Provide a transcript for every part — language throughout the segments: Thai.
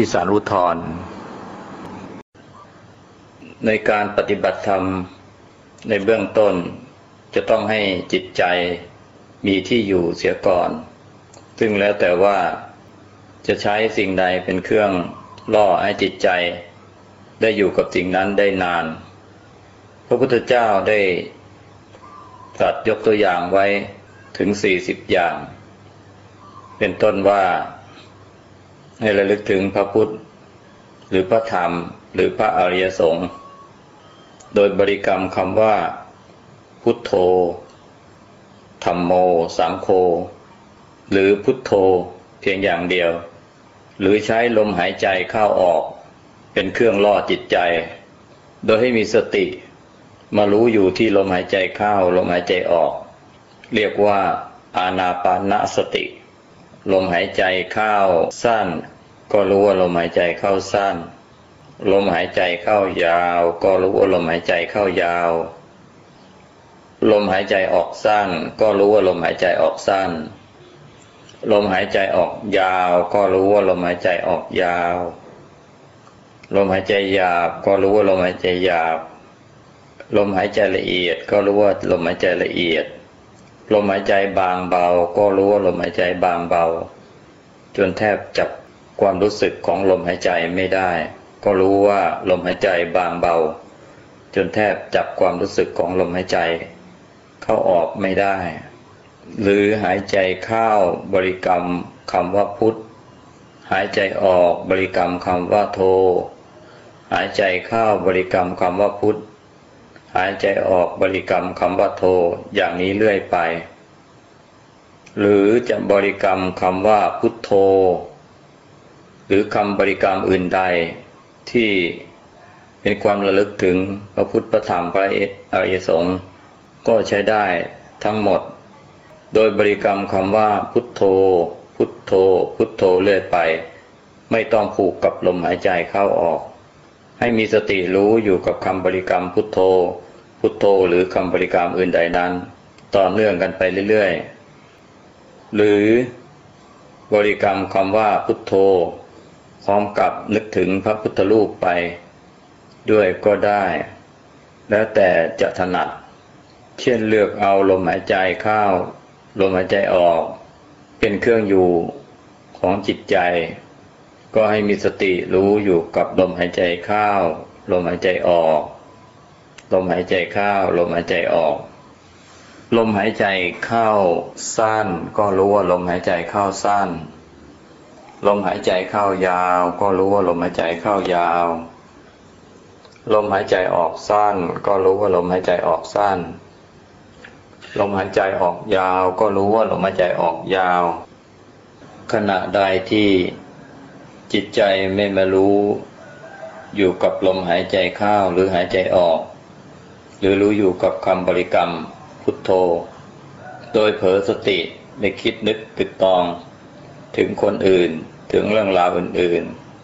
ที่สารุทธรในการปฏิบัติธรรมในเบื้องต้น จะต้องให้จิตใจมีที่อยู่เสียก่อน ซึ่งแล้วแต่ว่าจะใช้สิ่งใดเป็นเครื่องล่อให้จิตใจ ได้อยู่กับสิ่งนั้นได้นาน พระพุทธเจ้าได้ตรัสยกตัวอย่างไว้ถึงสี่สิบอย่าง เป็นต้นว่า ให้ระลึกถึงพระพุทธ หรือพระธรรม หรือพระอริยสงฆ์โดยบริกรรมคำว่า พุทโธธรรมโม สังโฆหรือพุทโธเพียงอย่างเดียว หรือใช้ลมหายใจเข้าออก เป็นเครื่องล่อจิตใจ โดยให้มีสติมารู้อยู่ที่ลมหายใจเข้าลมหายใจออก เรียกว่าอานาปานสติ ลมหายใจเข้าสั้น ก็รู้ว่าลมหายใจเข้าสั้น ลมหายใจเข้ายาว ก็รู้ว่าลมหายใจเข้ายาว ลมหายใจออกสั้น ก็รู้ว่าลมหายใจออกสั้น ลมหายใจออกยาว ก็รู้ว่าลมหายใจออกยาว ลมหายใจหยาบ ก็รู้ว่าลมหายใจหยาบ ลมหายใจละเอียด ก็รู้ว่าลมหายใจละเอียด ลมหายใจบางเบา ก็รู้ว่าลมหายใจบางเบา จนแทบจับความรู้สึกของลมหายใจไม่ได้ ก็รู้ว่าลมหายใจบางเบา จนแทบจับความรู้สึกของลมหายใจ เข้าออกไม่ได้ หรือหายใจเข้าบริกรรมคำว่าพุทธหายใจออกบริกรรมคำว่าโท หายใจเข้าบริกรรมคำว่าพุทธายใจออกบริกรรมคำว่าโทอย่างนี้เรื่อยไป หรือจะบริกรรมคำว่าพุทโธ หรือคำบริกรรมอื่นใดที่เป็นความระลึกถึงพระพุทธพระธรรมพระอริยสงฆ์ก็ใช้ได้ทั้งหมด โดยบริกรรมคำว่าพุทโธ พุทโธ พุทโธเรื่อยไป ไม่ต้องผูกกับลมหายใจเข้าออก ให้มีสติรู้อยู่กับคำบริกรรมพุทโธ พุทโธหรือคำบริกรรมอื่นใดนั้น ต่อเนื่องกันไปเรื่อยๆ หรือบริกรรมคำว่าพุทโธ พร้อมกับนึกถึงพระพุทธรูปไป ด้วยก็ได้ แล้วแต่จะถนัด เช่นเลือกเอาลมหายใจเข้าลมหายใจออก เป็นเครื่องอยู่ของจิตใจ ก็ให้มีสติรู้อยู่กับลมหายใจเข้าลมหายใจออก ลมหายใจเข้าลมหายใจออก ลมหายใจเข้าสั้น ก็รู้ว่าลมหายใจเข้าสั้น ลมหายใจเข้ายาว ก็รู้ว่าลมหายใจเข้ายาว ลมหายใจออกสั้น ก็รู้ว่าลมหายใจออกสั้น ลมหายใจออกยาว ก็รู้ว่าลมหายใจออกยาว ขณะใดที่จิตใจไม่มารู้อยู่กับลมหายใจเข้าหรือหายใจออก หรือรู้อยู่กับคำบริกรรมพุทโธ โดยเผลอสติในคิดนึกตึกตอง ถึงคนอื่นถึงเรื่องราวอื่น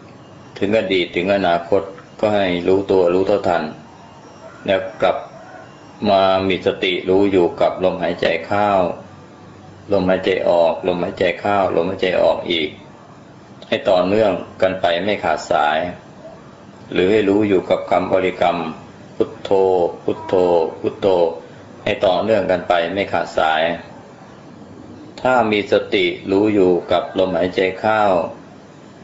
ๆ ถึงอดีตถึงอนาคตก็ให้รู้ตัวรู้เท่าทัน แล้วกลับมามีสติรู้อยู่กับลมหายใจเข้าลมหายใจออก ลมหายใจเข้าลมหายใจออกอีก ให้ต่อเนื่องกันไปไม่ขาดสาย หรือให้รู้อยู่กับคำบริกรรม พุทโธ พุทโธ พุทโธ ให้ต่อเนื่องกันไปไม่ขาดสาย ถ้ามีสติรู้อยู่กับลมหายใจเข้า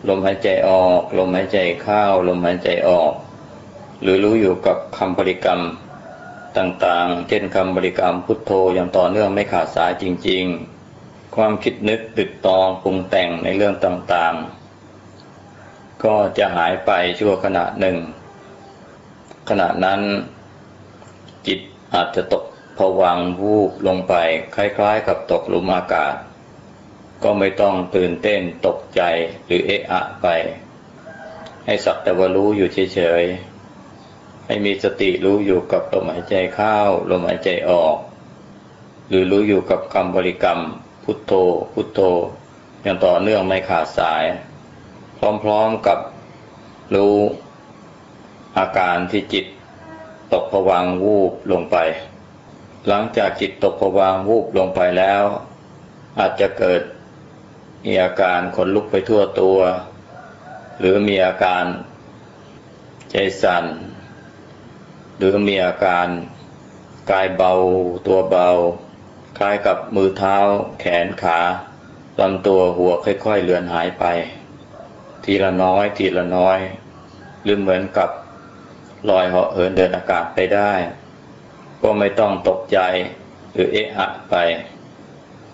ลมหายใจออก ลมหายใจเข้า ลมหายใจออก หรือรู้อยู่กับคำบริกรรมต่างๆ เช่นคำบริกรรมพุทโธอย่างต่อเนื่องไม่ขาดสายจริง ๆ ความคิดนึกตึกตองปรุงแต่งในเรื่องต่างๆ ก็จะหายไปชั่วขณะหนึ่ง ขณะนั้นจิตอาจจะตกผวังวูบลงไป คล้ายๆ กับตกหลุมอากาศ ก็ไม่ต้องตื่นเต้นตกใจหรือเอะอะไป ให้สักแต่ว่ารู้อยู่เฉยๆ ให้มีสติรู้อยู่กับลมหายใจเข้าลมหายใจออก หรือรู้อยู่กับคำบริกรรม พุทโธ พุทโธ อย่างต่อเนื่องไม่ขาดสาย พร้อมๆกับรู้ อาการที่จิตตกผวังวูบลงไป หลังจากจิตตกผวังวูบลงไปแล้ว อาจจะเกิดมีอาการขนลุกไปทั่วตัว หรือมีอาการใจสั่น หรือมีอาการกายเบาตัวเบา คล้ายกับมือเท้า แขนขาลำตัวหัวค่อยๆเลือนหายไป ทีละน้อยทีละน้อย หรือเหมือนกับ ลอยเหาะเหินเดินอากาศไปได้ ก็ไม่ต้องตกใจหรือเอะอะไป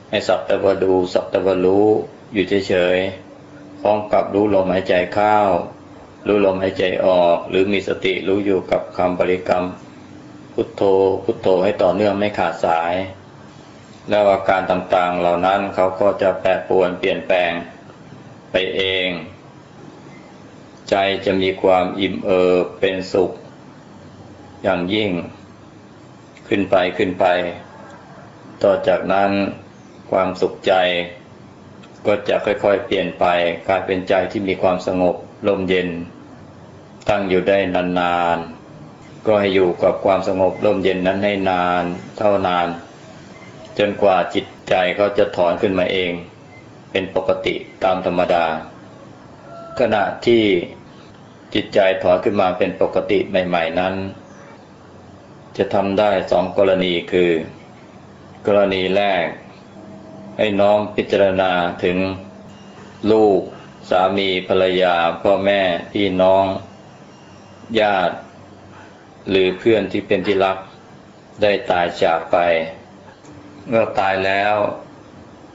ให้สักแต่ว่าดูสักแต่ว่ารู้อยู่เฉยๆพร้อมกับรู้ลมหายใจเข้ารู้ลมหายใจออก หรือมีสติรู้อยู่กับคำบริกรรม พุทโธพุทโธให้ต่อเนื่องไม่ขาดสาย แล้วอาการต่างๆเหล่านั้นเขาก็จะแปรปรวนเปลี่ยนแปลงไปเอง ใจจะมีความอิ่มเอิบเป็นสุข อย่างยิ่ง ขึ้นไปขึ้นไป ต่อจากนั้นความสุขใจ ก็จะค่อยๆ เปลี่ยนไปกลายเป็นใจที่มีความสงบลมเย็น ตั้งอยู่ได้นานๆ ก็ให้อยู่กับความสงบลมเย็นนั้นให้นานเท่านาน จนกว่าจิตใจเขาจะถอนขึ้นมาเอง เป็นปกติตามธรรมดาขณะที่ จิตใจถอนขึ้นมาเป็นปกติใหม่ ๆนั้น จะทำได้สองกรณีคือ กรณีแรก ให้น้อมพิจารณาถึงลูก สามีภรรยา พ่อแม่พี่น้อง ญาติ หรือเพื่อนที่เป็นที่รัก ได้ตายจากไป เมื่อตายแล้ว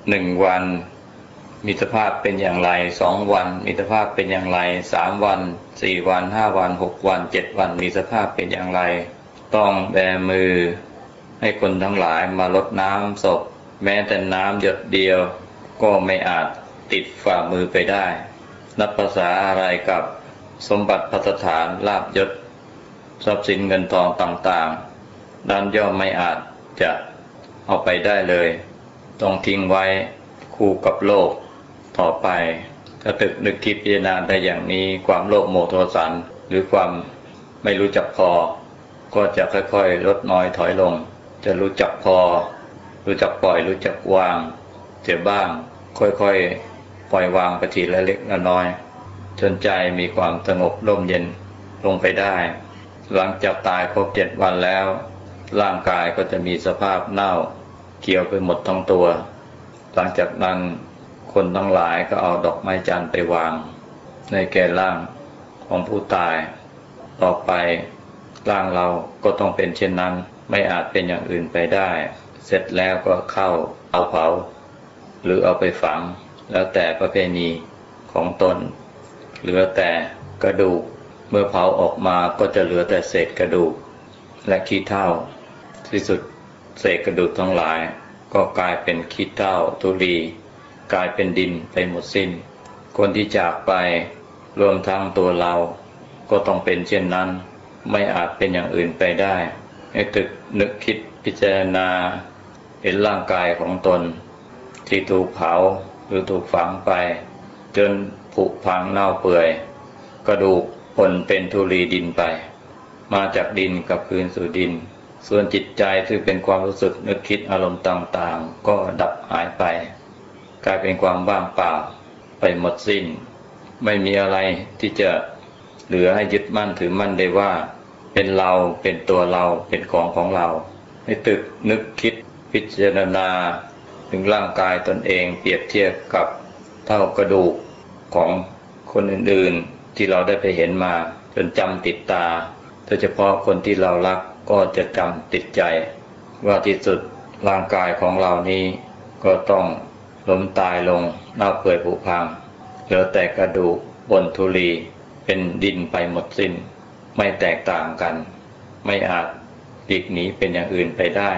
หนึ่งวัน มีสภาพเป็นอย่างไรสองวันมีสภาพเป็นอย่างไรสามวันสี่วันห้าวันหกวันเจ็ดวันมีสภาพเป็นอย่างไร ต้องแบมือ ให้คนทั้งหลายมาลดน้ำศพ แม้แต่น้ำหยดเดียว ก็ไม่อาจติดฝ่ามือไปได้ นับภาษาอะไรกับสมบัติพัฒฐานลาบยศ ทรัพย์สินเงินทองต่างๆด้านย่อมไม่อาจจะเอาไปได้เลย ต้องทิ้งไว้คู่กับโลก ต่อไป ถ้าตึกนึกคิดพิจารณาได้อย่างนี้ความโลภโมโทสัน หรือความไม่รู้จักพอ ก็จะค่อยๆ ลดน้อยถอยลง จะรู้จักพอ รู้จักปล่อยรู้จักวางเสียบ้าง ค่อยๆ ปล่อยวางไปทีละเล็กละน้อย จนใจมีความสงบร่มเย็นลงไปได้ หลังจากตายครบเจ็ดวันแล้ว ร่างกายก็จะมีสภาพเน่า เกี่ยวไปหมดทั้งตัว หลังจากนั้น คนทั้งหลายก็เอาดอกไม้จันทร์ไปวาง ในแก่ร่างของผู้ตาย ต่อไปร่างเราก็ต้องเป็นเช่นนั้น ไม่อาจเป็นอย่างอื่นไปได้ เสร็จแล้วก็เข้าเอาเผา หรือเอาไปฝัง แล้วแต่ประเพณีของตน เหลือแต่กระดูก เมื่อเผาออกมาก็จะเหลือแต่เศษกระดูก และขี้เถ้าที่สุดเศษกระดูกทั้งหลาย ก็กลายเป็นขี้เถ้าทุลี กลายเป็นดินไปหมดสิน้น คนที่จากไปรวมทั้งตัวเรา ก็ต้องเป็นเช่นนั้น ไม่อาจเป็นอย่างอื่นไปได้ให้ตึกนึกคิดพิจารณา เห็นร่างกายของตน ที่ถูกเผาหรือถูกฝังไป จนผุพังเน่าเปื่อย กระดูกปนเป็นทุลีดินไป มาจากดินกับคืนสู่ดิน ส่วนจิตใจที่เป็นความรู้สึกนึกคิดอารมณ์ต่างๆ ก็ดับหายไป กลายเป็นความว่างเปล่าไปหมดสิ้น ไม่มีอะไรที่จะเหลือให้ยึดมั่นถือมั่นได้ว่า เป็นเราเป็นตัวเราเป็นของของเรา ให้ตึกนึกคิดพิจารณา ถึงร่างกายตนเองเปรียบเทียบกับเท่ากระดูกของคนอื่นๆที่เราได้ไปเห็นมา จนจำติดตาโดยเฉพาะคนที่เรารักก็จะจำติดใจ ว่าที่สุดร่างกายของเรานี้ก็ต้อง ล้มตายลงเน่าเปื่อยผุพัง เหลือแต่กระดูกบนทุลีเป็นดินไปหมดสิน้น ไม่แตกต่างกัน ไม่อาจปลีกหนีเป็นอย่างอื่นไปได้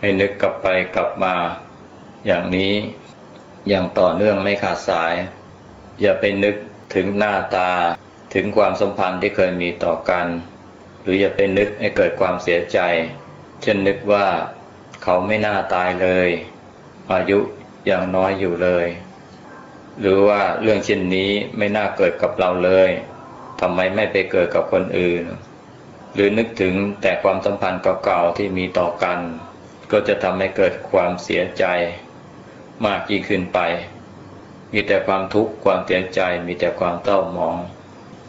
ให้นึกกลับไปกลับมา อย่างนี้อย่างต่อเนื่องไม่ขาดสาย อย่าไปนึกถึงหน้าตาถึงความสัมพันธ์ที่เคยมีต่อกัน หรืออย่าไปนึกให้เกิดความเสียใจ เช่นนึกว่าเขาไม่น่าตายเลย อายุ ยังน้อยอยู่เลย หรือว่าเรื่องเช่นนี้ไม่น่าเกิดกับเราเลยทำไมไม่ไปเกิดกับคนอื่น หรือนึกถึงแต่ความสัมพันธ์เก่าๆที่มีต่อกัน ก็จะทำให้เกิดความเสียใจ มากยิ่งขึ้นไป มีแต่ความทุกข์ความเสียใจมีแต่ความเศร้าหมอง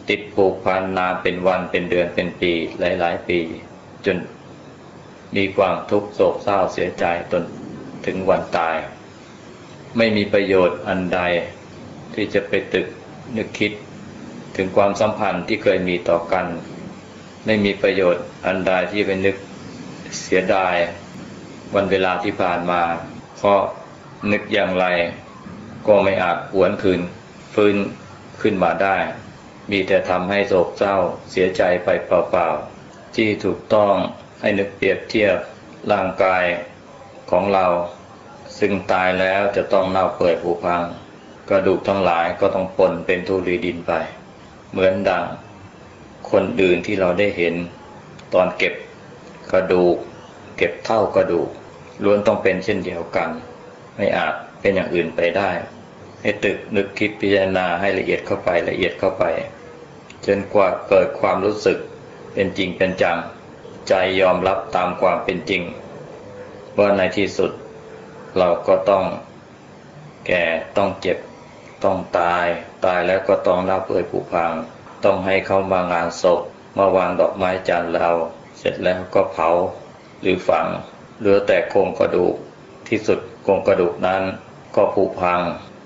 ติดผูกพันนานเป็นวันเป็นเดือนเป็นปีหลาย ๆ ปี จนมีความทุกข์โศกเศร้าเสียใจจนถึงวันตาย ไม่มีประโยชน์อันใด ที่จะไปตึกนึกคิด ถึงความสัมพันธ์ที่เคยมีต่อกัน ไม่มีประโยชน์อันใดที่ไปนึกเสียดาย วันเวลาที่ผ่านมา เพราะนึกอย่างไร ก็ไม่อาจหวนคืนฟื้นขึ้นมาได้ มีแต่ทำให้โศกเศร้าเสียใจไปเปล่าๆที่ถูกต้องให้นึกเปรียบเทียบร่างกายของเรา ซึ่งตายแล้วจะต้องเน่าเปื่อยผุพัง กระดูกทั้งหลายก็ต้องปนเป็นทุลีดินไป เหมือนดัง คนอื่นที่เราได้เห็น ตอนเก็บกระดูก เก็บเท่ากระดูกล้วนต้องเป็นเช่นเดียวกัน ไม่อาจเป็นอย่างอื่นไปได้ ให้ตึกนึกคิดพิจารณาให้ละเอียดเข้าไปละเอียดเข้าไป จนกว่าเกิดความรู้สึกเป็นจริงเป็นจัง ใจยอมรับตามความเป็นจริง ว่าในที่สุด เราก็ต้องแก่ต้องเจ็บต้องตาย ตายแล้วก็ต้องเล่าเปื่ยผุพัง ต้องให้เข้ามางานศพมาวางดอกไม้จันทร์เรา เสร็จแล้วก็เผาหรือฝังเหลือแต่โครงกระดูกที่สุดโครงกระดูกนั้น ก็ผุพัง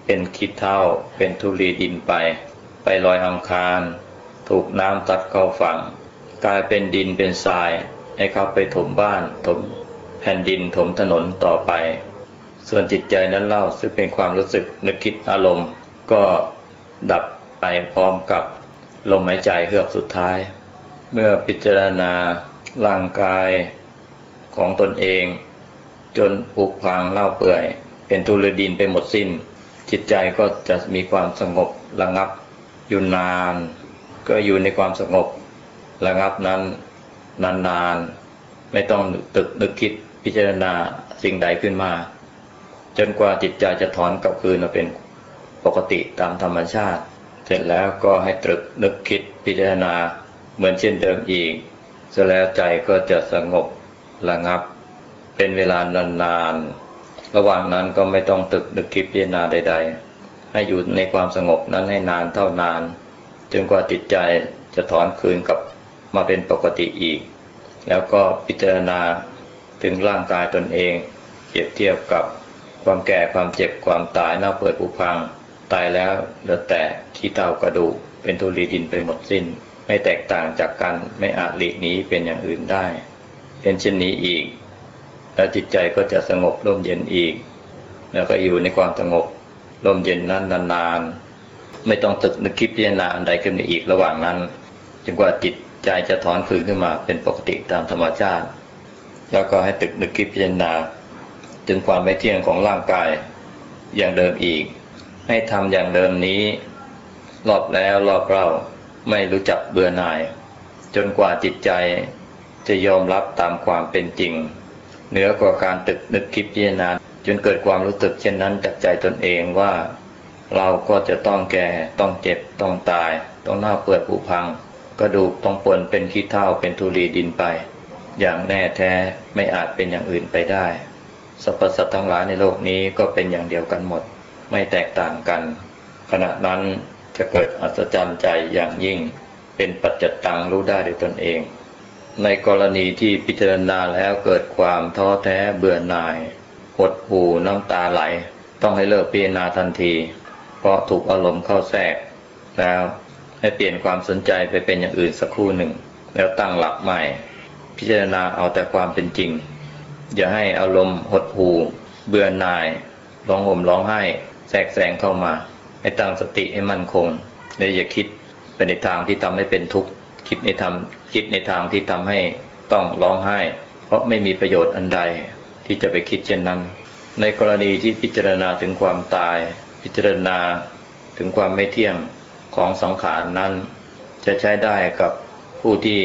เป็นคิดเท่าเป็นทุลีดินไป ไปลอยอังคาร ถูกน้ำตัดเข้าฝั่ง กลายเป็นดินเป็นทรายให้เขาไปถมบ้านถมแผ่นดินถมถนนต่อไป ส่วนจิตใจนั้นเล่าซึ่งเป็นความรู้สึกนึกคิดอารมณ์ ก็ดับไปพร้อมกับลมหายใจเฮือกสุดท้าย เมื่อพิจารณาร่างกายของตนเอง จนผุพังเล่าเปื่อย เป็นทุลดินไปหมดสิ้น จิตใจก็จะมีความสงบระงับอยู่นาน ก็อยู่ในความสงบระงับนั้นนานๆไม่ต้องตึกนึกคิดพิจารณาสิ่งใดขึ้นมา จนกว่าจิตใจจะถอนกลับคืนมาเป็นปกติตามธรรมชาติ เสร็จแล้วก็ให้ตรึกนึกคิดพิจารณาเหมือนเช่นเดิมอีกเสร็จแล้วใจก็จะสงบระงับ เป็นเวลานานๆระหว่างนั้นก็ไม่ต้องตึกนึกคิดพิจารณาใด ๆ ให้อยู่ในความสงบนั้นให้นานเท่านาน จนกว่าจิตใจจะถอนคืนกลับมาเป็นปกติอีก แล้วก็พิจารณาถึงร่างกายตนเองเปรียบเทียบกับ ความแก่ความเจ็บความตายเน่าเปื่อยผุพัง ตายแล้วเหลือแต่ขี้เต่ากระดูกเป็นทุลีดินไปหมดสิ้น ไม่แตกต่างจากกันไม่อาจหลีกหนีเป็นอย่างอื่นได้ เป็นเช่นนี้อีก แล้วจิตใจก็จะสงบร่มเย็นอีก แล้วก็อยู่ในความสงบร่มเย็นนั้นนานๆไม่ต้องตึกนึกคิดพิจารณาอันใดขึ้นอีกระหว่างนั้นจนกว่าจิตใจจะถอนคืนขึ้นมาเป็นปกติตามธรรมชาติ แล้วก็ให้ตึกนึกคิดพิจารณา ถึงความไม่เที่ยงของร่างกายอย่างเดิมอีก ให้ทำอย่างเดิมนี้ รอบแล้วรอบเล่าไม่รู้จักเบื่อหน่าย จนกว่าจิตใจจะยอมรับตามความเป็นจริง เหนือกว่าการตึกนึกคิดพิจารณาจนเกิดความรู้สึกเช่นนั้นจากใจตนเองว่า เราก็จะต้องแก่ต้องเจ็บต้องตาย ต้องหน้าเปื่อยผุพัง กระดูกต้องปนเป็นขี้เถ้าเป็นทุลีดินไป อย่างแน่แท้ไม่อาจเป็นอย่างอื่นไปได้ สรรพสัตว์ทั้งหลายในโลกนี้ก็เป็นอย่างเดียวกันหมด ไม่แตกต่างกัน ขณะนั้นจะเกิดอัศจรรย์ใจอย่างยิ่ง เป็นปัจจตังรู้ได้ด้วยตนเอง ในกรณีที่พิจารณาแล้วเกิดความท้อแท้เบื่อหน่าย หดหูน้ำตาไหล ต้องให้เลิกพิจารณาทันที เพราะถูกอารมณ์เข้าแทรก แล้วให้เปลี่ยนความสนใจไปเป็นอย่างอื่นสักครู่หนึ่ง แล้วตั้งหลักใหม่ พิจารณาเอาแต่ความเป็นจริง อย่าให้อารมณ์หดหูเบื่อหน่ายร้องห่มร้องไห้แทรกแซงเข้ามา ให้ตั้งสติให้มั่นคงและอย่าคิดไปในทางที่ทำให้เป็นทุกข์คิดในทางคิดในทางที่ทำให้ต้องร้องไห้ เพราะไม่มีประโยชน์อันใดที่จะไปคิดเช่นนั้น ในกรณีที่พิจารณาถึงความตาย พิจารณาถึงความไม่เที่ยงของสังขารนั้น จะใช้ได้กับผู้ที่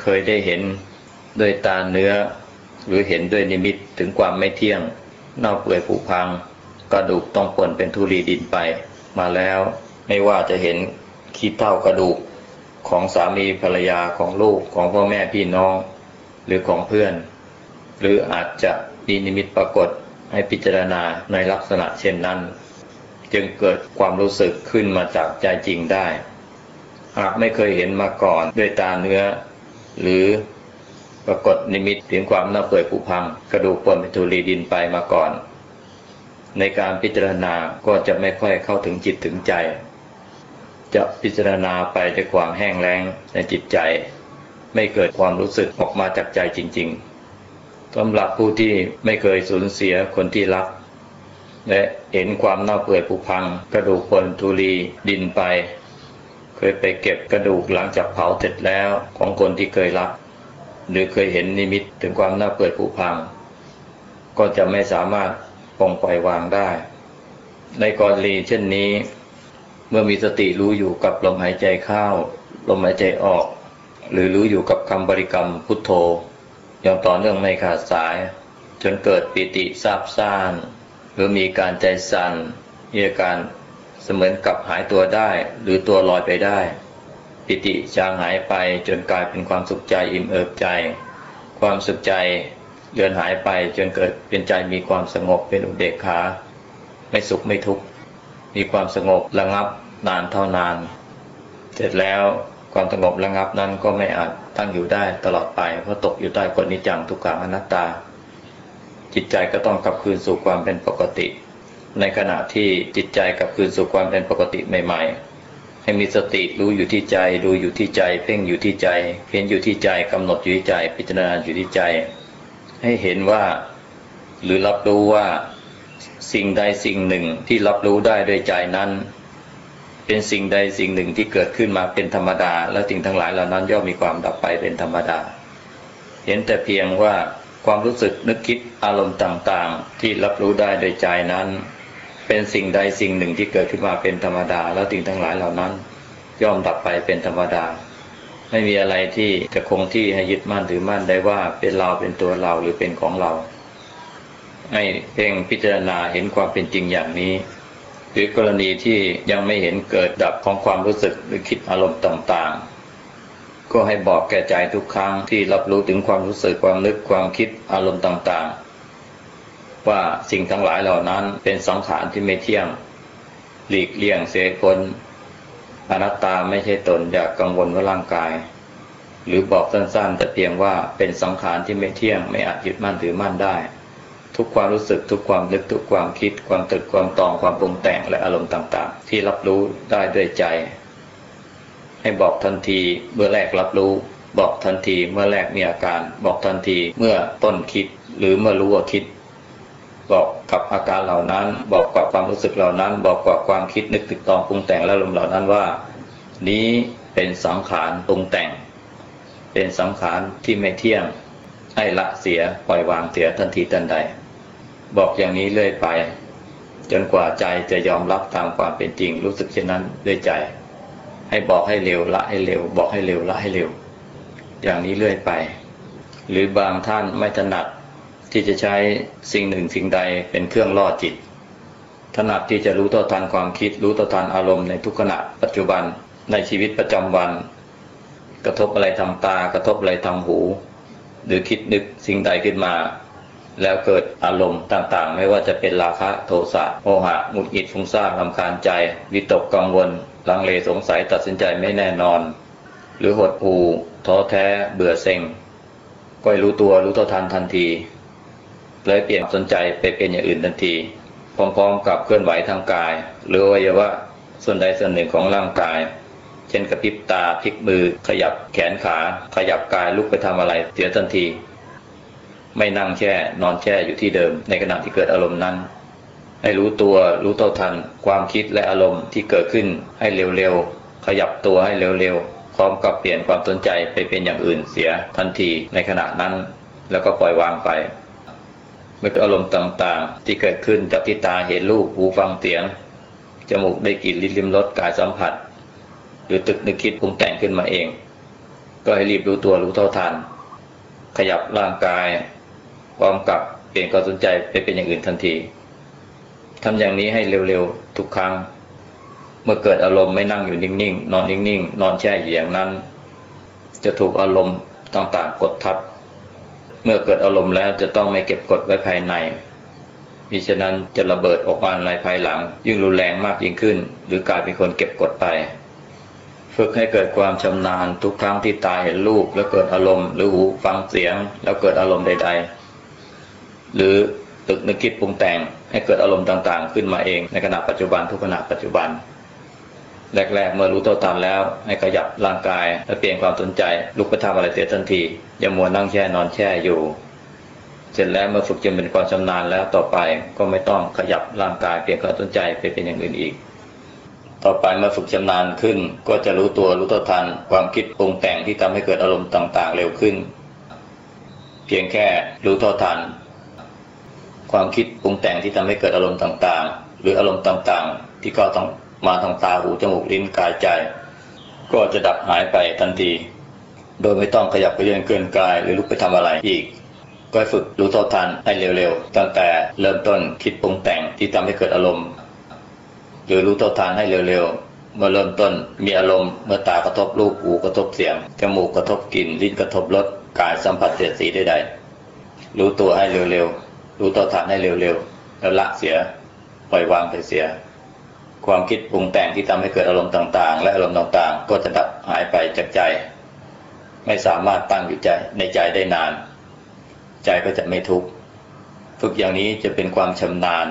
เคยได้เห็นด้วยตาเนื้อ หรือเห็นด้วยนิมิตถึงความไม่เที่ยงเน่าเปื่อยผุพัง กระดูกต้องปนเป็นทุลีดินไป มาแล้วไม่ว่าจะเห็นขี้เท่ากระดูกของสามีภรรยาของลูกของพ่อแม่พี่น้อง หรือของเพื่อน หรืออาจจะมีนิมิตปรากฏให้พิจารณาในลักษณะเช่นนั้น จึงเกิดความรู้สึกขึ้นมาจากใจจริงได้ หากไม่เคยเห็นมาก่อนด้วยตาเนื้อ หรือ ปรากฏนิมิตถึงความน่าเปื่อยผุพัง กระดูกปนเป็นทุลีดินไปมาก่อน ในการพิจารณาก็จะไม่ค่อยเข้าถึงจิตถึงใจ จะพิจารณาไปด้วยความแห้งแล้งในจิตใจ ไม่เกิดความรู้สึกออกมาจากใจจริงๆสำหรับผู้ที่ไม่เคยสูญเสียคนที่รัก และเห็นความเน่าเปื่อยผุพัง กระดูกปนทุลีดินไป เคยไปเก็บกระดูกหลังจากเผาเสร็จแล้วของคนที่เคยรัก หรือเคยเห็นนิมิตถึงความน่าเปื่อยผุพัง ก็จะไม่สามารถปลงปล่อยวางได้ ในกรณีเช่นนี้ เมื่อมีสติรู้อยู่กับลมหายใจเข้าลมหายใจออก หรือรู้อยู่กับคำบริกรรมพุทโธอย่างต่อเนื่องไม่ขาดสาย จนเกิดปิติซาบซ่าน หรือมีการใจสั่นมีอาการเสมือนกับหายตัวได้ หรือตัวลอยไปได้ ปิติจางหายไปจนกลายเป็นความสุขใจอิ่มเอิบใจ ความสุขใจเลือนหายไปจนเกิดเป็นใจมีความสงบเป็นอุเบกขาไม่สุขไม่ทุกข์มีความสงบระงับนานเท่านาน เสร็จแล้วความสงบระงับนั้นก็ไม่อาจตั้งอยู่ได้ตลอดไปเพราะตกอยู่ใต้กฎนิจังทุกขังอนัตตา จิตใจก็ต้องกลับคืนสู่ความเป็นปกติ ในขณะที่จิตใจกลับคืนสู่ความเป็นปกติใหม่ ๆ ให้มีสติรู้อยู่ที่ใจ ดูอยู่ที่ใจ เพ่งอยู่ที่ใจ เพ่งอยู่ที่ใจกำหนดอยู่ที่ใจ พิจารณาอยู่ที่ใจ ให้เห็นว่าหรือรับรู้ว่าสิ่งใดสิ่งหนึ่งที่รับรู้ได้ด้วยใจนั้น เป็นสิ่งใดสิ่งหนึ่งที่เกิดขึ้นมาเป็นธรรมดา และสิ่งทั้งหลายเหล่านั้นย่อมมีความดับไปเป็นธรรมดา เห็นแต่เพียงว่าความรู้สึกนึกคิดอารมณ์ต่างๆ ที่รับรู้ได้โดยใจนั้น เป็นสิ่งใดสิ่งหนึ่งที่เกิดขึ้นมาเป็นธรรมดา แล้วสิ่งทั้งหลายเหล่านั้น ย่อมดับไปเป็นธรรมดา ไม่มีอะไรที่จะคงที่ให้ยึดมั่นถือมั่นได้ว่าเป็นเราเป็นตัวเราหรือเป็นของเราให้เพ่งพิจารณาเห็นความเป็นจริงอย่างนี้ หรือกรณีที่ยังไม่เห็นเกิดดับของความรู้สึกหรือคิดอารมณ์ต่างๆ ก็ให้บอกแก่ใจทุกครั้งที่รับรู้ถึงความรู้สึกความนึกความคิดอารมณ์ต่างๆ ว่าสิ่งทั้งหลายเหล่านั้นเป็นสังขารที่ไม่เที่ยง หลีกเลี่ยงเสียคนอนัตตาไม่ใช่ตนอยากกังวลว่าร่างกาย หรือบอกสั้นๆ แต่เพียงว่าเป็นสังขารที่ไม่เที่ยง ไม่อาจยึดมั่นถือมั่นได้ ทุกความรู้สึกทุกความนึกทุกความคิด ความตึกความตองความปรุงแต่งและอารมณ์ต่างๆ ที่รับรู้ได้ด้วยใจ ให้บอกทันทีเมื่อแรกรับรู้ บอกทันทีเมื่อแรกมีอาการ บอกทันทีเมื่อต้นคิด หรือเมื่อรู้ว่าคิด บอกกับอาการเหล่านั้น บอกกับความรู้สึกเหล่านั้น บอกกับความคิดนึกติดตองปรุงแต่งและลมเหล่านั้นว่า นี้เป็นสังขารปรุงแต่ง เป็นสังขารที่ไม่เที่ยงให้ละเสียปล่อยวางเสียทันทีทันใด บอกอย่างนี้เรื่อยไป จนกว่าใจจะยอมรับตามความเป็นจริง รู้สึกเช่นนั้นด้วยใจ ให้บอกให้เร็วละให้เร็ว บอกให้เร็วละให้เร็ว อย่างนี้เรื่อยไป หรือบางท่านไม่ถนัด ที่จะใช้สิ่งหนึ่งสิ่งใดเป็นเครื่องล่อจิต ถนัดที่จะรู้ต่อทันความคิด รู้ต่อทันอารมณ์ในทุกขณะปัจจุบันในชีวิตประจำวัน กระทบอะไรทางตากระทบอะไรทางหู หรือคิดนึกสิ่งใดขึ้นมา แล้วเกิดอารมณ์ต่างๆ ไม่ว่าจะเป็นราคะโทสะโมหะหงุดหงิดฟุ้งซ่านลำคาญใจ วิตกกังวล ลังเลสงสัยตัดสินใจไม่แน่นอน หรือหดหู่ท้อแท้เบื่อเซ็งก็รู้ตัวรู้ต่อทันทันที เลยเปลี่ยนสนใจไปเป็นอย่างอื่นทันทีพร้อมๆกับเคลื่อนไหวทางกาย หรือวัยวะส่วนใดส่วนหนึ่งของร่างกาย เช่นกระพริบตาพลิกมือ ขยับแขนขา ขยับกายลุกไปทำอะไรเสียทันที ไม่นั่งแช่นอนแช่อยู่ที่เดิม ในขณะที่เกิดอารมณ์นั้น ให้รู้ตัวรู้เท่าทัน ความคิดและอารมณ์ที่เกิดขึ้นให้เร็วๆขยับตัวให้เร็วๆพร้อมกับเปลี่ยนความสนใจไปเป็นอย่างอื่นเสียทันทีในขณะนั้น แล้วก็ปล่อยวางไป มื่ออารมณ์ต่างๆ ที่เกิดขึ้นจากที่ตาเห็นรูปหูฟังเสียง จมูกได้กลิ่นลิ้นลิ้มรสกายสัมผัส หรือตึกนึกคิดปรุงแต่งขึ้นมาเอง ก็ให้รีบรู้ตัวรู้เท่าทัน ขยับร่างกายพร้อมกับเปลี่ยนความสนใจไปเป็นอย่างอื่นทันทีทำอย่างนี้ให้เร็วๆทุกครั้ง เมื่อเกิดอารมณ์ไม่นั่งอยู่นิ่งๆ นอนนิ่งๆ นอนแช่อยู่อย่างนั้น จะถูกอารมณ์ต่างๆ กดทับ เมื่อเกิดอารมณ์แล้วจะต้องไม่เก็บกดไว้ภายในมิฉะนั้นจะระเบิดออกมาในภายหลัง ยิ่งรุนแรงมากยิ่งขึ้น หรือกลายเป็นคนเก็บกดไป ฝึกให้เกิดความชำนาญทุกครั้งที่ตาเห็นรูปแล้วเกิดอารมณ์ หรือหูฟังเสียง แล้วเกิดอารมณ์ใด ๆ หรือตึกนึกคิดปรุงแต่งให้เกิดอารมณ์ต่างๆ ขึ้นมาเองในขณะปัจจุบันทุกขณะปัจจุบัน แรกๆเมื่อรู้ตัวตามแล้ว ให้ขยับร่างกายและเปลี่ยนความสนใจลุกไปทำอะไรเสียทันที อย่ามัวนั่งแช่นอนแช่อยู่ เสร็จแล้วเมื่อฝึกจนเป็นความชำนาญแล้วต่อไปก็ไม่ต้องขยับร่างกายเปลี่ยนความสนใจไปเป็นอย่างอื่นอีก ต่อไปเมื่อฝึกชำนาญขึ้น ก็จะรู้ตัวรู้ตัวทันความคิดปรุงแต่งที่ทำให้เกิดอารมณ์ต่างๆ เร็วขึ้น เพียงแค่รู้ตัวทัน ความคิดปรุงแต่งที่ทำให้เกิดอารมณ์ต่างๆ หรืออารมณ์ต่างๆ ที่ก็ต้อง มาทางตาหูจมูกลิ้นกายใจ ก็จะดับหายไปทันที โดยไม่ต้องขยับไปเรื่อนเกินกายหรือลุกไปทำอะไรอีก ก็ฝึกรู้เท่าทันให้เร็วๆ ตั้งแต่เริ่มต้นคิดปรุงแต่งที่ทำให้เกิดอารมณ์ หรือรู้เท่าทันให้เร็วๆ เมื่อเริ่มต้นมีอารมณ์เมื่อตากระทบรูปหูกระทบเสียงจมูกกระทบกลิ่นลิ้นกระทบรสกายสัมผัสเสียสีใดๆรู้ตัวให้เร็วๆรู้ต่อฐานให้เร็วๆแล้วละเสียปล่อยวางไปเสีย ความคิดปรุงแต่งที่ทำให้เกิดอารมณ์ต่างๆ และอารมณ์ต่างๆ ก็จะดับหายไปจากใจ ไม่สามารถตั้งอยู่ใจในใจได้นาน ใจก็จะไม่ทุกข์ฝึกอย่างนี้จะเป็นความชำนาญ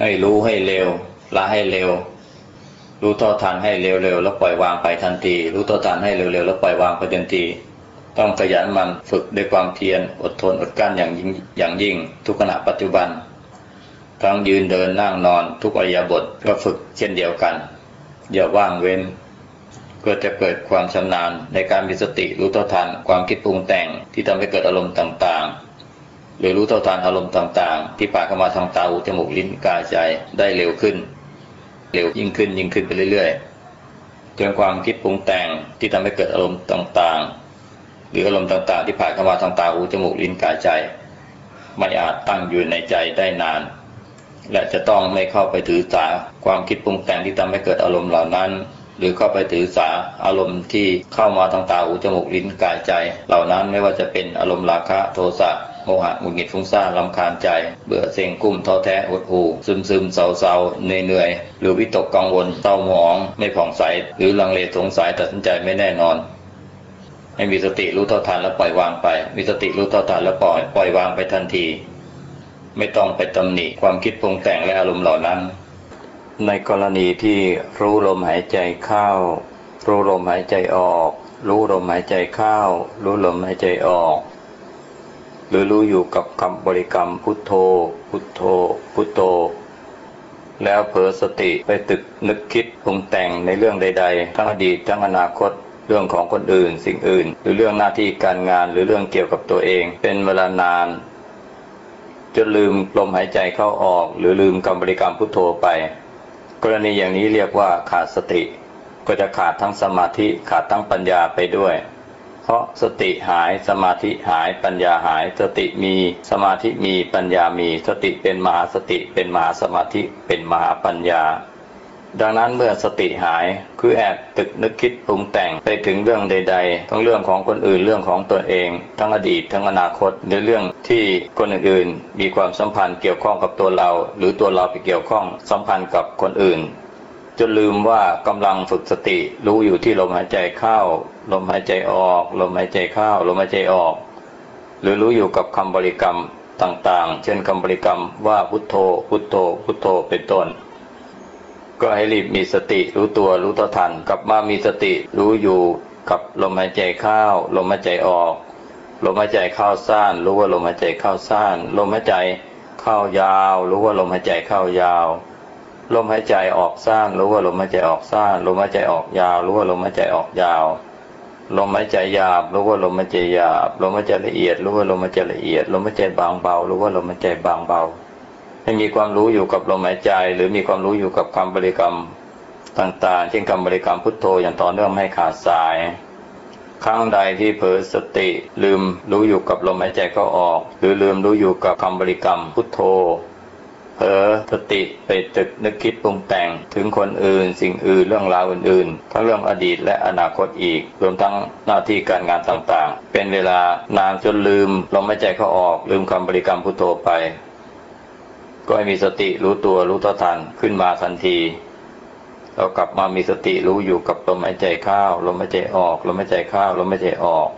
ให้รู้ให้เร็วละให้เร็ว รู้ต่อทันให้เร็วๆแล้วปล่อยวางไปทันที รู้ต่อทันให้เร็วๆแล้วปล่อยวางไปทันที ต้องขยันมันฝึกด้วยความเพียรอดทนอดกั้นอย่างยิ่งอย่างยิ่งทุกขณะปัจจุบัน ทั้งยืนเดินนั่งนอนทุกอริยบทก็ฝึกเช่นเดียวกัน อย่าว่างเว้น ก็จะเกิดความชำนาญในการมีสติรู้เท่าทันความคิดปรุงแต่งที่ทำให้เกิดอารมณ์ต่างๆ หรือรู้เท่าทันอารมณ์ต่างๆ ที่ผ่านเข้ามาทางตาหูจมูกลิ้นกายใจได้เร็วขึ้น เร็วยิ่งขึ้นยิ่งขึ้นไปเรื่อยๆจนความคิดปรุงแต่งที่ทำให้เกิดอารมณ์ต่างๆ หรืออารมณ์ต่างๆ ที่ผ่านเข้ามาทางตาหูจมูกลิ้นกายใจ ไม่อาจตั้งอยู่ในใจได้นาน และจะต้องไม่เข้าไปถือสาความคิดปรุงแต่งที่ทำให้เกิดอารมณ์เหล่านั้น หรือเข้าไปถือสาอารมณ์ที่เข้ามาทางตาหูจมูกลิ้นกายใจ เหล่านั้นไม่ว่าจะเป็นอารมณ์ราคะโทสะโมหะหงุดหงิดฟุ้งซ่านลำคาญใจ เบื่อเซ็งกุ้มท้อแท้หดหู่ซึมซึมเศร้าเศร้าเหนื่อยเหนื่อยหรือวิตกกังวลเศร้าหมอง ไม่ผ่องใส หรือลังเลสงสัยตัดสินใจไม่แน่นอน ให้มีสติรู้เท่าทันแล้วปล่อยวางไป มีสติรู้เท่าทันแล้วปล่อยปล่อยวางไปทันที ไม่ต้องไปตำหนิความคิดปรุงแต่งและอารมณ์เหล่านั้น ในกรณีที่รู้ลมหายใจเข้า รู้ลมหายใจออก รู้ลมหายใจเข้า รู้ลมหายใจออก หรือรู้อยู่กับคำบริกรรมพุทโธ พุทโธ พุทโธ แล้วเผลอสติไปตึกนึกคิดปรุงแต่งในเรื่องใด ๆ ทั้งอดีตทั้งอนาคตเรื่องของคนอื่น สิ่งอื่น หรือเรื่องหน้าที่การงานหรือเรื่องเกี่ยวกับตัวเอง เป็นเวลานาน จนลืมลมหายใจเข้าออก หรือลืมกรรมบริกรรมพุทโธไป กรณีอย่างนี้เรียกว่าขาดสติ ก็จะขาดทั้งสมาธิขาดทั้งปัญญาไปด้วย เพราะสติหายสมาธิหายปัญญาหาย สติมีสมาธิมีปัญญามี สติเป็นมหาสติเป็นมหาสมาธิเป็นมหาปัญญา ดังนั้นเมื่อสติหายคือแอบตึกนึกคิดปรุงแต่งไปถึงเรื่องใด ๆ ทั้งเรื่องของคนอื่นเรื่องของตนเอง ทั้งอดีตทั้งอนาคตในเรื่องที่คนอื่นๆมีความสัมพันธ์เกี่ยวข้องกับตัวเรา หรือตัวเราไปเกี่ยวข้องสัมพันธ์กับคนอื่น จนลืมว่ากำลังฝึกสติรู้อยู่ที่ลมหายใจเข้าลมหายใจออก ลมหายใจเข้าลมหายใจออก หรือรู้อยู่กับคำบริกรรมต่างๆ เช่นคำบริกรรมว่าพุทโธพุทโธพุทโธเป็นต้น ก็ให้รีบมีสติรู้ตัวรู้ต่อทัน กลับมามีสติรู้อยู่กับลมหายใจเข้าลมหายใจออก ลมหายใจเข้าสั้นรู้ว่าลมหายใจเข้าสั้นลมหายใจเข้ายาว รู้ว่าลมหายใจเข้ายาว ลมหายใจออกสั้นรู้ว่าลมหายใจออกสั้นลมหายใจออกยาว รู้ว่าลมหายใจออกยาว ลมหายใจหยาบรู้ว่าลมหายใจหยาบ ลมหายใจละเอียด รู้ว่าลมหายใจละเอียด ลมหายใจบางเบา รู้ว่าลมหายใจบางเบา ให้มีความรู้อยู่กับลมหายใจ หรือมีความรู้อยู่กับคำบริกรรมต่างๆ เช่นคำบริกรรมพุทโธอย่างต่อเนื่องไม่ขาดสาย ครั้งใดที่เผลอสติลืมรู้อยู่กับลมหายใจเข้าออก หรือลืมรู้อยู่กับคำบริกรรมพุทโธเผลอสติไปตึกนึกคิดปรุงแต่งถึงคนอื่น สิ่งอื่นเรื่องราวอื่นๆทั้งเรื่องอดีตและอนาคตอีก รวมทั้งหน้าที่การงานต่างๆ เป็นเวลานานจนลืมลมหายใจเข้าออก ลืมคำบริกรรมพุทโธไป ก็ให้มีสติรู้ตัวรู้ท่าทันขึ้นมาทันที เรากลับมามีสติรู้อยู่กับลมหายใจเข้าลมหายใจออกลมหายใจเข้าลมหายใจออก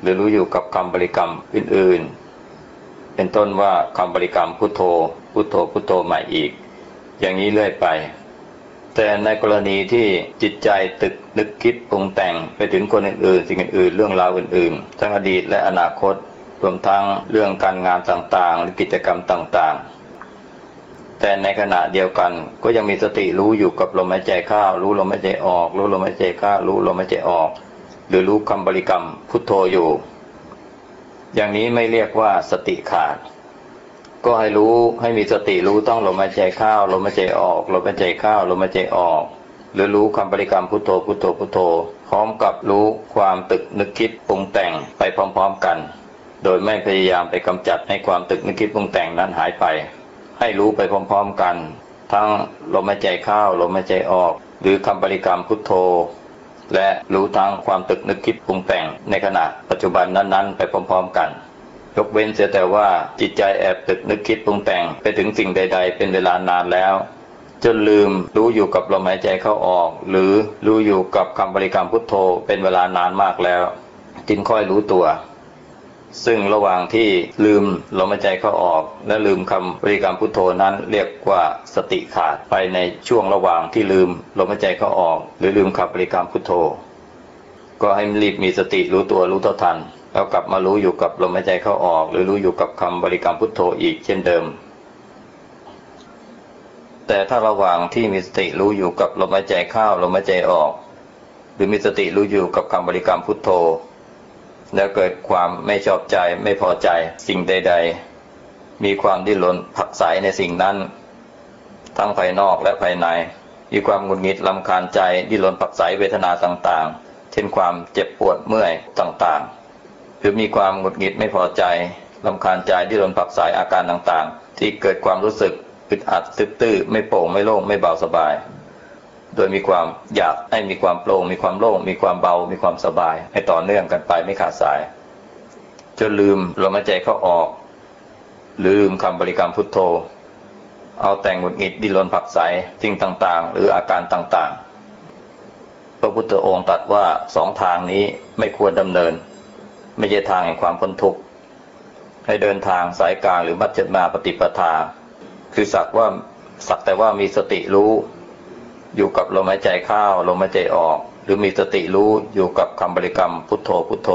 หรือรู้อยู่กับคำบริกรรมอื่นๆ เป็นต้นว่าคำบริกรรมพุทโธพุทโธพุทโธใหม่อีก อย่างนี้เรื่อยไป แต่ในกรณีที่จิตใจตึกนึกคิดปรุงแต่งไปถึงคนอื่นๆ สิ่งอื่นๆ เรื่องราวอื่นๆ ทั้งอดีตและอนาคตรวมทั้งเรื่องการงานต่างๆ หรือกิจกรรมต่างๆ แต่ในขณะเดียวกัน ก็ยังมีสติรู้อยู่กับลมหายใจเข้า รู้ลมหายใจออก รู้ลมหายใจเข้า รู้ลมหายใจออก หรือรู้คำบริกรรมพุทโธอยู่ อย่างนี้ไม่เรียกว่าสติขาด ก็ให้รู้ให้มีสติรู้ต้องลมหายใจเข้าลมหายใจออกลมหายใจเข้าลมหายใจออก หรือรู้คำบริกรรมพุทโธพุทโธพุทโธ พร้อมกับรู้ความตึกนึกคิดปรุงแต่งไปพร้อม ๆกัน โดยไม่พยายามไปกำจัดให้ความตึกนึกคิดปรุงแต่งนั้นหายไป ให้รู้ไปพร้อมๆกัน ทั้งลมหายใจเข้าลมหายใจออก หรือคำบริกรรมพุทโธ และรู้ทั้งความตึกนึกคิดปรุงแต่งในขณะปัจจุบันนั้นๆ ไปพร้อมๆกันยกเว้นเสียแต่ว่าจิตใจแอบตึกนึกคิดปรุงแต่งไปถึงสิ่งใด ๆ เป็นเวลานานแล้ว จนลืมรู้อยู่กับลมหายใจเข้าออก หรือรู้อยู่กับคำบริกรรมพุทโธเป็นเวลานานมากแล้ว จึงค่อยรู้ตัว ซึ่งระหว่างที่ลืมลมหายใจเข้าออก และลืมคำบริกรรมพุทโธนั้นเรียกว่าสติขาดไปในช่วงระหว่างที่ลืมลมหายใจเข้าออก หรือลืมคำบริกรรมพุทโธ ก็ให้รีบมีสติรู้ตัวรู้เท่าทัน แล้วกลับมารู้อยู่กับลมหายใจเข้าออก หรือรู้อยู่กับคำบริกรรมพุทโธอีกเช่นเดิม แต่ถ้าระหว่างที่มีสติรู้อยู่กับลมหายใจเข้าลมหายใจออก หรือมีสติรู้อยู่กับคำบริกรรมพุทโธ แล้วเกิดความไม่ชอบใจไม่พอใจสิ่งใด ๆ มีความดิ้นรนผักใสในสิ่งนั้น ทั้งภายนอกและภายใน มีความหงุดหงิดลำคาญใจดิ้นรนผักใสเวทนาต่างๆ เช่นความเจ็บปวดเมื่อยต่างๆ หรือมีความหงุดหงิดไม่พอใจลำคาญใจดิ้นรนผักใสอาการต่างๆ ที่เกิดความรู้สึกอึดอัดตื้อไม่โปร่งไม่โล่งไม่เบาสบาย โดยมีความอยากให้มีความโปร่งมีความโล่งมีความเบา มีความสบาย ให้ต่อเนื่องกันไปไม่ขาดสาย จนลืมลมหายใจเข้าออก ลืมคำบริกรรมพุทโธ เอาแต่งหงุดหงิดดิ้นรนผักใสสิ่งต่างๆ หรืออาการต่างๆ พระพุทธองค์ตรัสว่าสองทางนี้ไม่ควรดำเนิน ไม่ใช่ทางแห่งความพ้นทุกข์ให้เดินทางสายกลางหรือมัจจิมาปฏิปทา คือสักว่าสักแต่ว่ามีสติรู้ อยู่กับลมหายใจเข้าลมหายใจออก หรือมีสติรู้อยู่กับคำบริกรรมพุทโธพุทโธ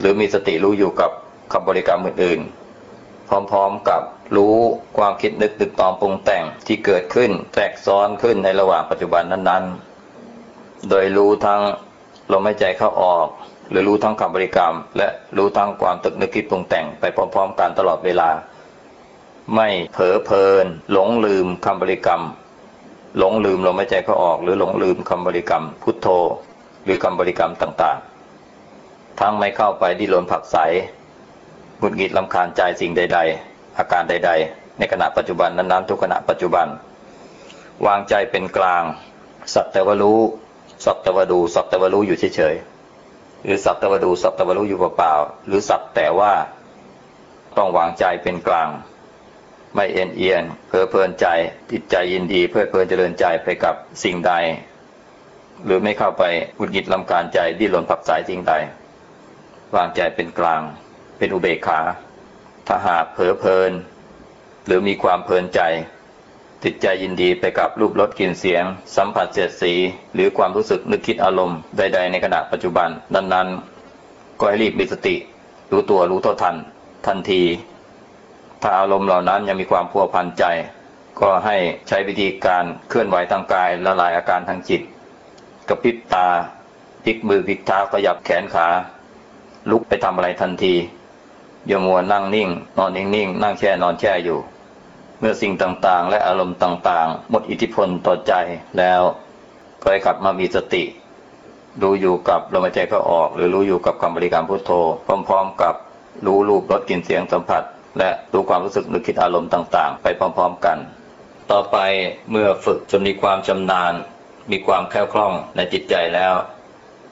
หรือมีสติรู้อยู่กับคำบริกรรมอื่นๆ พร้อมๆกับรู้ความคิดนึกตึกตอมปรุงแต่งที่เกิดขึ้นแทรกซ้อนขึ้นในระหว่างปัจจุบันนั้นๆ โดยรู้ทั้งลมหายใจเข้าออก หรือรู้ทั้งคำบริกรรม และรู้ทั้งความตึกนึกคิดปรุงแต่งไปพร้อม ๆ กันตลอดเวลา ไม่เผลอเพลิน หลงลืมคำบริกรรม หลงลืมลมหายใจเข้าออก หรือหลงลืมคำบริกรรม พุทโธ หรือคำบริกรรมต่างๆ ทั้งไม่เข้าไปที่ลนผักใสหงุดหงิดลำคาญใจสิ่งใด ๆ อาการใด ๆ ในขณะปัจจุบันนั้นๆทุกขณะปัจจุบัน วางใจเป็นกลาง สักแต่ว่ารู้ สักแต่ว่าดู สักแต่ว่ารู้อยู่เฉยๆหรือสักแต่ว่าดูสักแต่ว่ารู้อยู่เปล่าๆหรือสักแต่ว่าต้องวางใจเป็นกลาง ไม่เอ็นเอียงเพลิดเพลินใจติดใจยินดีเพื่อเพลินเจริญใจไปกับสิ่งใด หรือไม่เข้าไปหุดหงิดลำการใจดิ้นรนผักสายสิ่งใด วางใจเป็นกลาง เป็นอุเบกขาถ้าหากเผลอเพลิน หรือมีความเพลินใจ ติดใจยินดีไปกับรูปรสกลิ่นเสียง สัมผัสเสียดสี หรือความรู้สึกนึกคิดอารมณ์ใด ๆ ในขณะปัจจุบันนั้นๆก็ให้รีบมีสติ รู้ตัวรู้เท่าทัน ทันที ถ้าอารมณ์เหล่านั้นยังมีความพัวพันใจ ก็ให้ใช้วิธีการเคลื่อนไหวทางกายละลายอาการทางจิตกระพริบตาพลิกมือพลิกเท้าขยับแขนขา ลุกไปทำอะไรทันทีอย่ามัวนั่งนิ่ง นอนนิ่งๆนั่งแช่นอนแช่อยู่ เมื่อสิ่งต่างๆ และอารมณ์ต่างๆ หมดอิทธิพลต่อใจแล้วก็ให้กลับมามีสติ รู้อยู่กับลมหายใจเข้าออก หรือรู้อยู่กับคำบริกรรมพุทโธ พร้อม ๆ กับรู้รูปรสกลิ่นเสียงสัมผัส และรู้ความรู้สึกนึกคิดอารมณ์ต่างๆ ไปพร้อมๆกัน ต่อไปเมื่อฝึกจนมีความชำนาญ มีความแคล่วคล่องในจิตใจแล้ว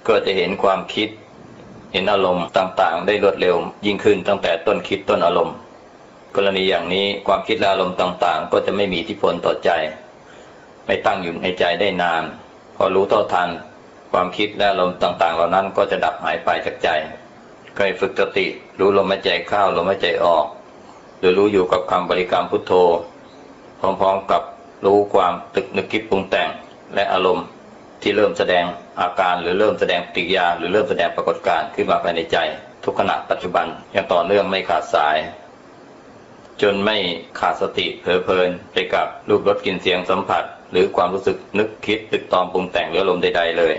ก็จะเห็นความคิด เห็นอารมณ์ต่างๆ ได้รวดเร็ว ยิ่งขึ้นตั้งแต่ต้นคิดต้นอารมณ์ กรณีอย่างนี้ความคิดและอารมณ์ต่างๆ ก็จะไม่มีอิทธิพลต่อใจ ไม่ตั้งอยู่ในใจได้นาน พอรู้เท่าทัน ความคิดและอารมณ์ต่างๆ เหล่านั้นก็จะดับหายไปจากใจเคยฝึกสติรู้ลมหายใจเข้าลมหายใจออก หรือรู้อยู่กับคำบริกรรมพุทโธ พร้อมๆกับรู้ความตึกนึกคิดปรุงแต่งและอารมณ์ที่เริ่มแสดงอาการหรือเริ่มแสดงปฏิกิริยา หรือเริ่มแสดงปรากฏการณ์ขึ้นมาภายในใจ ทุกขณะปัจจุบันอย่างต่อเนื่องไม่ขาดสาย จนไม่ขาดสติเผลอเพลินไปกับรูปรสกลิ่นเสียงสัมผัส หรือความรู้สึกนึกคิดตึกตอมปรุงแต่งหรืออารมณ์ใด ๆ เลย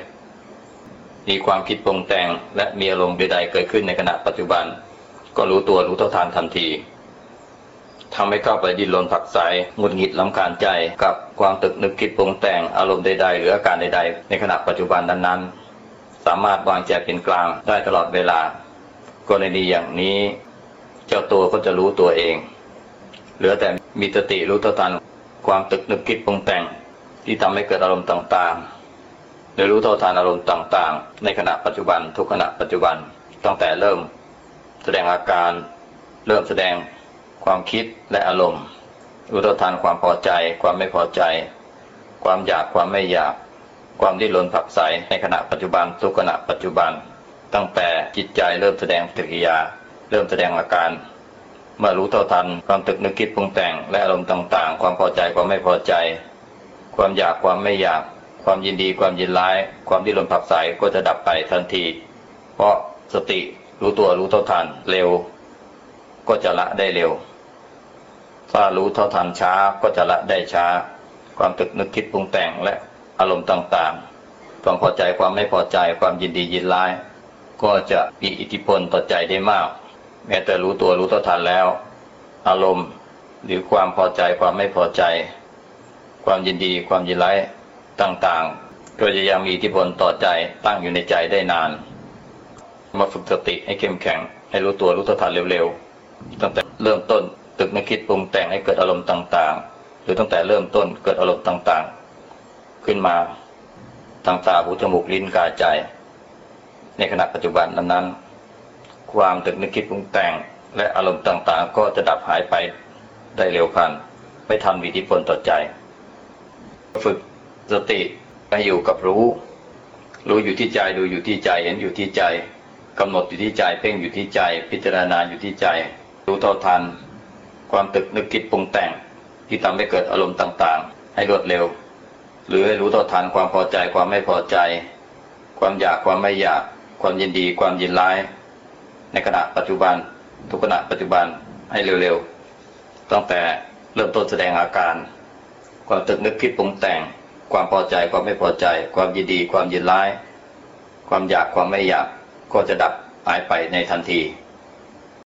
มีความคิดปรุงแต่งและมีอารมณ์ใดๆเกิดขึ้นในขณะปัจจุบัน ก็รู้ตัวรู้เท่าทานทันที ทำให้เข้าไปดิ้นรนผักใสหงุดหงิดลำคาญใจ กับความตึกนึกคิดปรุงแต่งอารมณ์ใดๆ หรืออาการใดๆ ในขณะปัจจุบันนั้นๆ สามารถวางใจเป็นกลางได้ตลอดเวลา กรณีอย่างนี้ เจ้าตัวก็จะรู้ตัวเอง เหลือแต่มีสติรู้เท่าทันความตึกนึกคิดปรุงแต่งที่ทำให้เกิดอารมณ์ต่างๆหรือรู้เท่าทันอารมณ์ต่างๆ ในขณะปัจจุบันทุกขณะปัจจุบันตั้งแต่เริ่ม แสดงอาการเริ่มแสดง ความคิดและอารมณ์รู้เท่าทันความพอใจ ความไม่พอใจ ความอยากความไม่อยาก ความดิ้นรนผักใสในขณะปัจจุบันทุกขณะปัจจุบัน ตั้งแต่จิตใจเริ่มแสดงปฏิกิริยา เริ่มแสดงอาการ เมื่อรู้เท่าทันความตึกนึกคิดปรุงแต่งและอารมณ์ต่าง ๆ ความพอใจความไม่พอใจ ความอยากความไม่อยาก ความยินดีความยินร้าย ความดิ้นรนผักใสก็จะดับไปทันที เพราะสติรู้ตัวรู้เท่าทันเร็ว ก็จะละได้เร็ว ถ้ารู้เท่าทันช้าก็จะละได้ช้า ความตึกนึกคิดปรุงแต่งและอารมณ์ต่างๆ ความพอใจความไม่พอใจความยินดียินร้าย ก็จะมีอิทธิพลต่อใจได้มาก แม้แต่รู้ตัวรู้เท่าทันแล้ว อารมณ์หรือความพอใจความไม่พอใจ ความยินดีความยินร้ายต่างๆ ก็จะยังมีอิทธิพลต่อใจตั้งอยู่ในใจได้นาน มาฝึกสติให้เข้มแข็งให้รู้ตัวรู้เท่าทันเร็วๆตั้งแต่เริ่มต้น ตึกนึกคิดปรุงแต่งให้เกิดอารมณ์ต่างๆ หรือตั้งแต่เริ่มต้นเกิดอารมณ์ต่างๆ ขึ้นมาทางตาหูจมูกลิ้นกายใจ ในขณะปัจจุบันนั้นๆความตึกนึกคิดปรุงแต่งและอารมณ์ต่างๆ ก็จะดับหายไปได้เร็วพันไม่ทันวิธีผลต่อใจ ฝึกสติให้อยู่กับรู้ รู้อยู่ที่ใจดูอยู่ที่ใจเห็นอยู่ที่ใจกำหนดอยู่ที่ใจ เพ่งอยู่ที่ใจ พิจารณาอยู่ที่ใจ รู้เท่าทัน ความตึกนึกคิดปรุงแต่งที่ทำให้เกิดอารมณ์ต่างๆ ให้รวดเร็ว หรือให้รู้ต่อทานความพอใจความไม่พอใจ ความอยากความไม่อยาก ความยินดี ความยินร้าย ในขณะปัจจุบัน ทุกขณะปัจจุบันให้เร็วๆตั้งแต่เริ่มต้นแสดงอาการ ความตึกนึกคิดปรุงแต่ง ความพอใจความไม่พอใจ ความยินดี ความยินร้าย ความอยากความไม่อยากก็จะดับหายไปในทันที